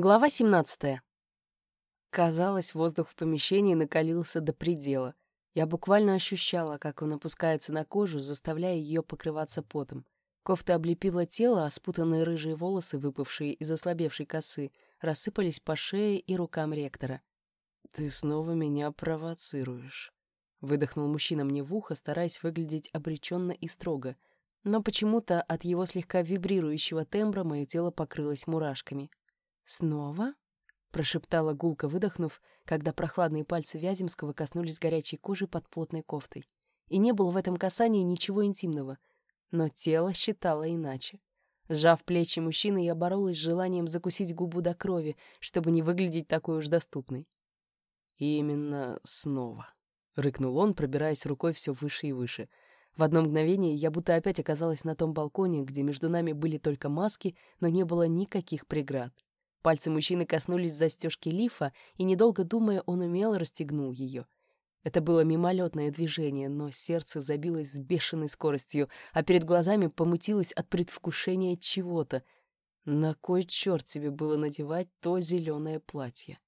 Глава 17. Казалось, воздух в помещении накалился до предела. Я буквально ощущала, как он опускается на кожу, заставляя ее покрываться потом. Кофта облепила тело, а спутанные рыжие волосы, выпавшие из ослабевшей косы, рассыпались по шее и рукам ректора. «Ты снова меня провоцируешь», — выдохнул мужчина мне в ухо, стараясь выглядеть обреченно и строго. Но почему-то от его слегка вибрирующего тембра мое тело покрылось мурашками. «Снова?» — прошептала гулко, выдохнув, когда прохладные пальцы Вяземского коснулись горячей кожи под плотной кофтой. И не было в этом касании ничего интимного, но тело считало иначе. Сжав плечи мужчины, я боролась с желанием закусить губу до крови, чтобы не выглядеть такой уж доступной. И «Именно снова», — рыкнул он, пробираясь рукой все выше и выше. В одно мгновение я будто опять оказалась на том балконе, где между нами были только маски, но не было никаких преград. Пальцы мужчины коснулись застежки лифа, и, недолго думая, он умело расстегнул ее. Это было мимолетное движение, но сердце забилось с бешеной скоростью, а перед глазами помутилось от предвкушения чего-то. На кой черт тебе было надевать то зеленое платье?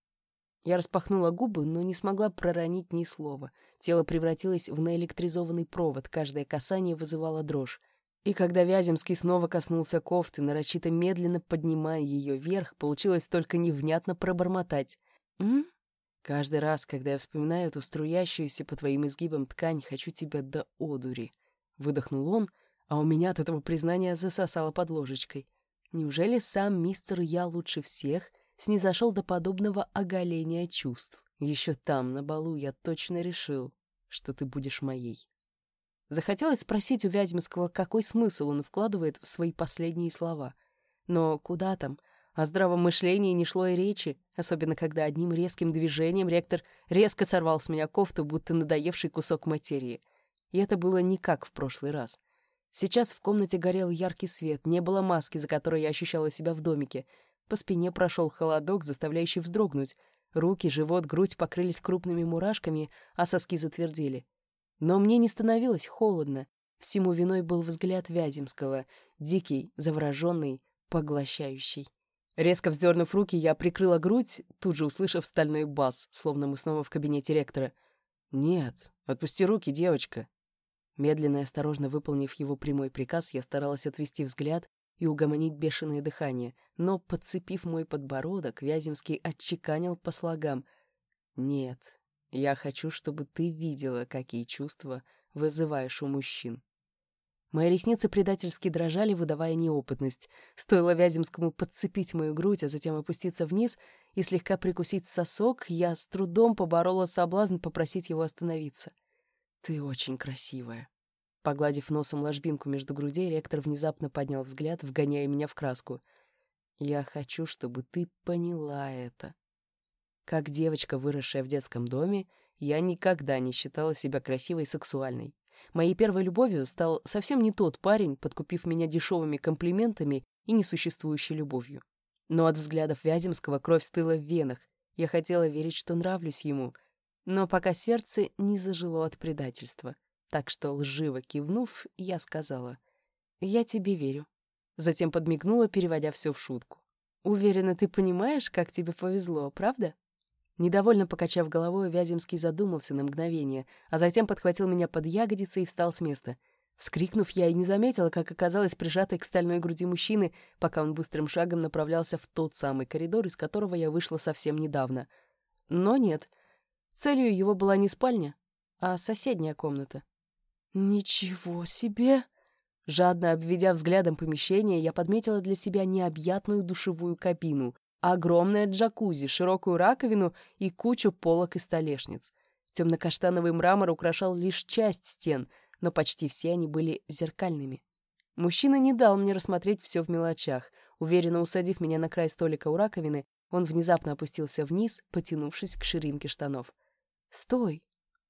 Я распахнула губы, но не смогла проронить ни слова. Тело превратилось в наэлектризованный провод, каждое касание вызывало дрожь. И когда Вяземский снова коснулся кофты, нарочито медленно поднимая ее вверх, получилось только невнятно пробормотать. «М? Каждый раз, когда я вспоминаю эту струящуюся по твоим изгибам ткань, хочу тебя до одури», — выдохнул он, а у меня от этого признания засосало под ложечкой. Неужели сам мистер «Я лучше всех» снизошел до подобного оголения чувств? Еще там, на балу, я точно решил, что ты будешь моей. Захотелось спросить у Вяземского, какой смысл он вкладывает в свои последние слова. Но куда там? О здравом мышлении не шло и речи, особенно когда одним резким движением ректор резко сорвал с меня кофту, будто надоевший кусок материи. И это было не как в прошлый раз. Сейчас в комнате горел яркий свет, не было маски, за которой я ощущала себя в домике. По спине прошел холодок, заставляющий вздрогнуть. Руки, живот, грудь покрылись крупными мурашками, а соски затвердели. Но мне не становилось холодно. Всему виной был взгляд Вяземского, дикий, завороженный, поглощающий. Резко вздернув руки, я прикрыла грудь, тут же услышав стальной бас, словно мы снова в кабинете ректора. «Нет, отпусти руки, девочка». Медленно и осторожно выполнив его прямой приказ, я старалась отвести взгляд и угомонить бешеное дыхание, но, подцепив мой подбородок, Вяземский отчеканил по слогам. «Нет, я хочу, чтобы ты видела, какие чувства вызываешь у мужчин. Мои ресницы предательски дрожали, выдавая неопытность. Стоило Вяземскому подцепить мою грудь, а затем опуститься вниз и слегка прикусить сосок, я с трудом поборола соблазн попросить его остановиться. «Ты очень красивая». Погладив носом ложбинку между грудей, ректор внезапно поднял взгляд, вгоняя меня в краску. «Я хочу, чтобы ты поняла это. Как девочка, выросшая в детском доме, я никогда не считала себя красивой и сексуальной. Моей первой любовью стал совсем не тот парень, подкупив меня дешевыми комплиментами и несуществующей любовью. Но от взглядов Вяземского кровь стыла в венах. Я хотела верить, что нравлюсь ему, но пока сердце не зажило от предательства. Так что, лживо кивнув, я сказала, «Я тебе верю». Затем подмигнула, переводя все в шутку. «Уверена, ты понимаешь, как тебе повезло, правда?» Недовольно покачав головой, Вяземский задумался на мгновение, а затем подхватил меня под ягодицы и встал с места. Вскрикнув, я и не заметила, как оказалась прижатой к стальной груди мужчины, пока он быстрым шагом направлялся в тот самый коридор, из которого я вышла совсем недавно. Но нет, целью его была не спальня, а соседняя комната. «Ничего себе!» Жадно обведя взглядом помещение, я подметила для себя необъятную душевую кабину, огромное джакузи, широкую раковину и кучу полок и столешниц. Темно-каштановый мрамор украшал лишь часть стен, но почти все они были зеркальными. Мужчина не дал мне рассмотреть все в мелочах. Уверенно усадив меня на край столика у раковины, он внезапно опустился вниз, потянувшись к ширинке штанов. «Стой!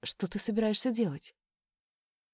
Что ты собираешься делать?»